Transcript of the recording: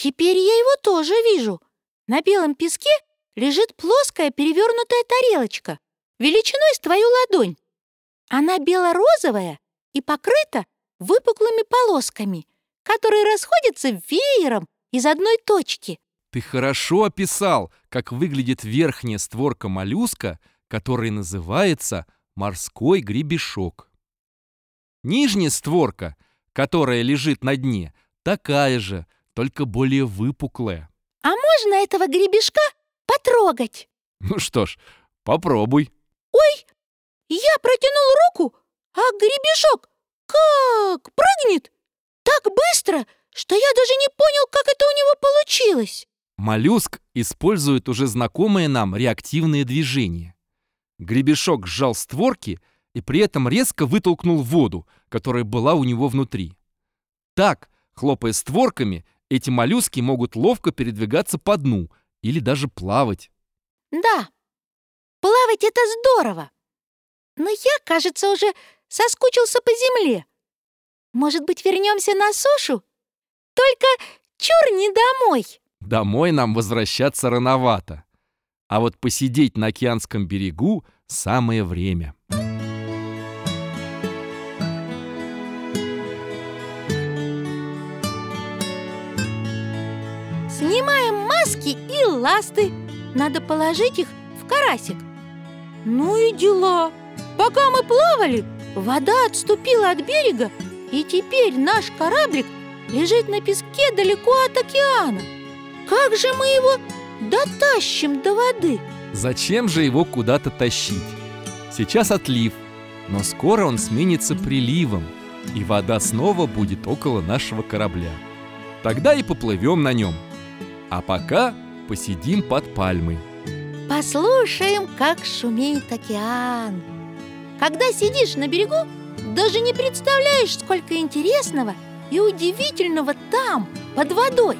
Теперь я его тоже вижу. На белом песке лежит плоская перевернутая тарелочка, величиной с твою ладонь. Она бело-розовая и покрыта выпуклыми полосками, которые расходятся веером из одной точки. Ты хорошо описал, как выглядит верхняя створка моллюска, который называется морской гребешок. Нижняя створка, которая лежит на дне, такая же, только более выпуклая. А можно этого гребешка потрогать? Ну что ж, попробуй. Ой, я протянул руку, а гребешок как прыгнет так быстро, что я даже не понял, как это у него получилось. Моллюск использует уже знакомые нам реактивные движения. Гребешок сжал створки и при этом резко вытолкнул воду, которая была у него внутри. Так, хлопая створками, эти моллюски могут ловко передвигаться по дну или даже плавать. Да, плавать это здорово. Но я, кажется, уже соскучился по земле. Может быть, вернемся на сушу? Только чур не домой. Домой нам возвращаться рановато. А вот посидеть на океанском берегу самое время. Снимаем маски и ласты. Надо положить их в карасик. Ну и дела. Пока мы плавали, вода отступила от берега, и теперь наш кораблик лежит на песке далеко от океана. Как же мы его дотащим до воды? Зачем же его куда-то тащить? Сейчас отлив, но скоро он сменится приливом, и вода снова будет около нашего корабля. Тогда и поплывем на нем. А пока посидим под пальмой. Послушаем, как шумит океан. Когда сидишь на берегу, даже не представляешь, сколько интересного и удивительного там, под водой.